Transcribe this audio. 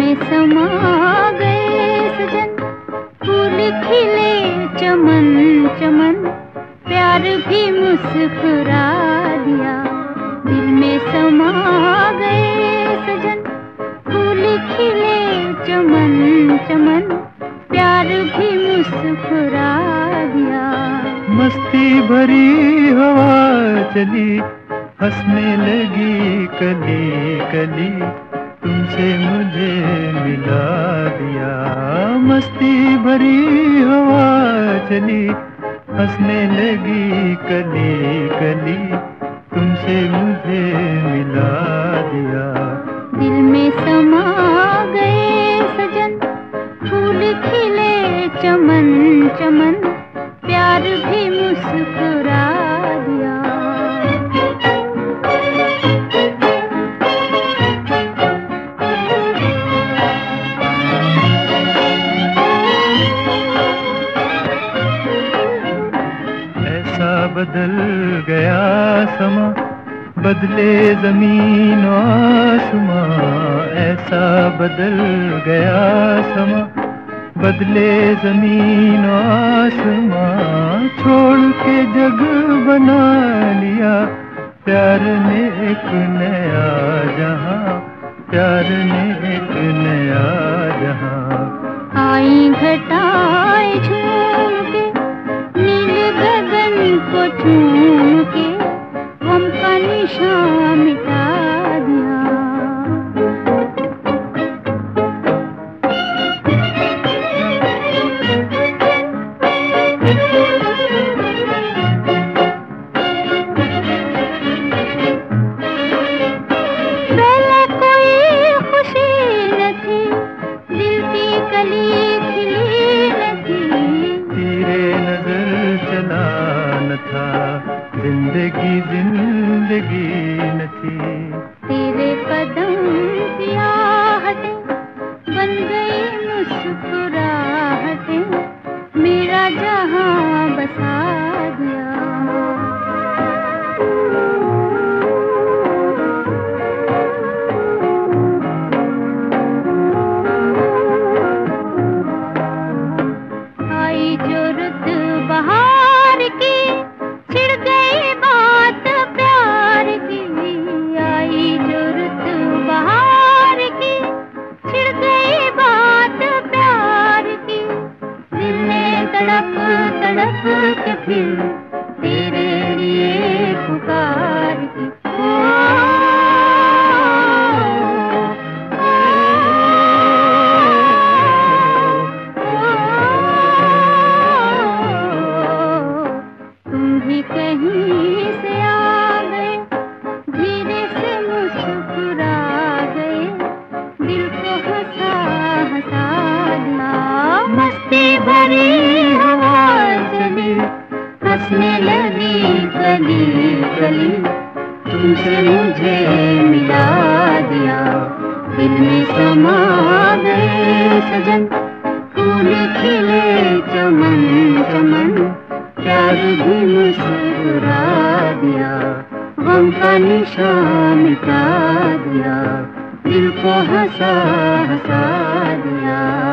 में समा गए सजन। फूल खिले चमन चमन। प्यार भी मुस्कुरा दिया। दिल में समा गए सजन। फूल खिले चमन चमन। प्यार भी मुस्कुरा दिया। मस्ती भरी हवा चली, हंसने लगी कली कली। तुमसे मुझे मिला दिया। मस्ती भरी हवा चली, हंसने लगी कली कली। तुमसे मुझे मिला दिया। दिल में समा गए सजन, फूल खिले चमन चमन। प्यार भी मुस्कुरा बदल गया समा, बदले ज़मीन आसमां। ऐसा बदल गया समा, बदले ज़मीन आसमां। छोड़ के जग बना लिया, प्यार ने एक नया जहाँ, प्यार ने फिर गली गली तुमसे मुझे मिला दिया। दिल में समा गए सजन। फूल खिले चमन चमन। प्यार भी मुस्कुरा दिया। गम का निशान मिटा दिया। दिल को हंसा हंसा दिया।